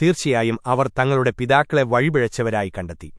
തീർച്ചയായും അവർ തങ്ങളുടെ പിതാക്കളെ വഴിപിഴച്ചവരായി കണ്ടെത്തി